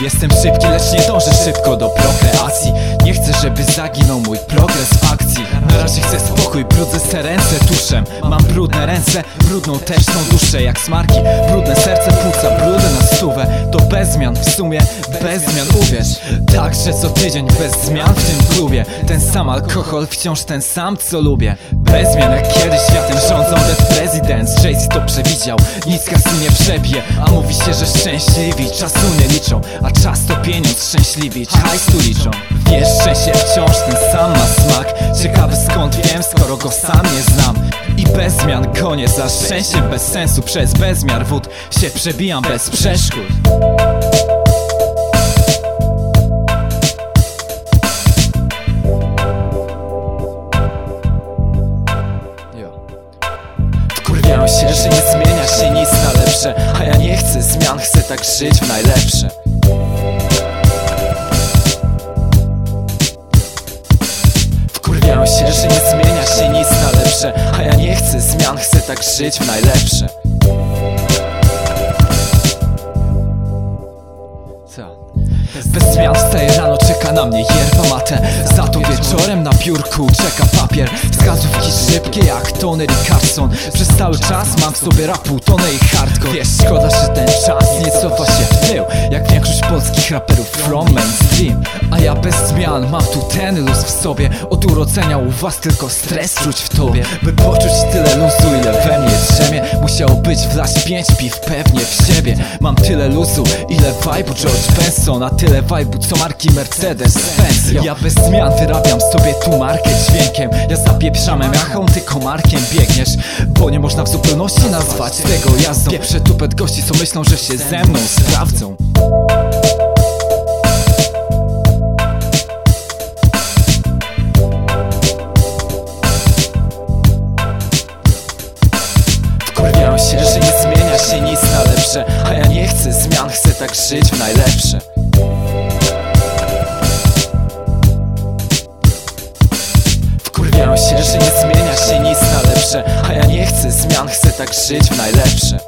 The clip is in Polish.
Jestem szybki, lecz nie dążę szybko do prokreacji. Nie chcę, żeby zaginął mój progres w akcji. Na razie chcę spokój, brudzę se ręce tuszem Mam brudne ręce, brudną też tą duszę Jak smarki, brudne serce, płuca, brudy na To bez zmian, w sumie bez zmian, uwierz. Także co tydzień bez zmian w tym klubie. Ten sam alkohol, wciąż ten sam co lubię. Bez zmian jak kiedyś światem rządzą Dead Presidents Jay-Z to przewidział, nic kasy nie przebije. A mówi się, że szczęśliwi czasu nie liczą A czas to pieniądz, szczęśliwi. Hajs tu liczą. Wiesz, szczęście wciąż ten sam ma smak. Ciekawy skąd wiem, skoro go sam nie znam bez zmian koniec, za szczęściem bez sensu Przez bezmiar wód się przebijam bez przeszkód. Wkurwiają się, że nie zmienia się nic na lepsze A ja nie chcę zmian, chcę tak żyć w najlepsze Chcę zmian, chcę tak żyć w najlepsze. Co? Bez zmian wstaję rano, czeka na mnie yerba mate Za to wieczorem na biurku czeka papier. Wskazówki szybkie jak Tony Carson Przez cały czas mam w sobie rapu, tonę i hardcore. Wiesz, szkoda, że ten czas nie cofa się w tył polskich raperów from mainstream. A ja bez zmian mam tu ten luz w sobie. Od urodzenia u was tylko stres czuć w tobie. By poczuć tyle luzu, ile we mnie drzemie. Musiało być wlać pięć piw pewnie w siebie. Mam tyle luzu, ile vibe'u George Benson. A tyle vibe'u co marki Mercedes Benz Ja bez zmian wyrabiam sobie tu markę dźwiękiem. Ja zapieprzamem jaką ty komarkiem biegniesz. Bo nie można w zupełności nazwać tego jazdą. Pieprzę tupet gości co myślą, że się ze mną sprawdzą się, że nie zmienia się nic na lepsze. A ja nie chcę zmian, chcę tak żyć w najlepsze. Wkurwiają się, że nie zmienia się nic na lepsze. A ja nie chcę zmian, chcę tak żyć w najlepsze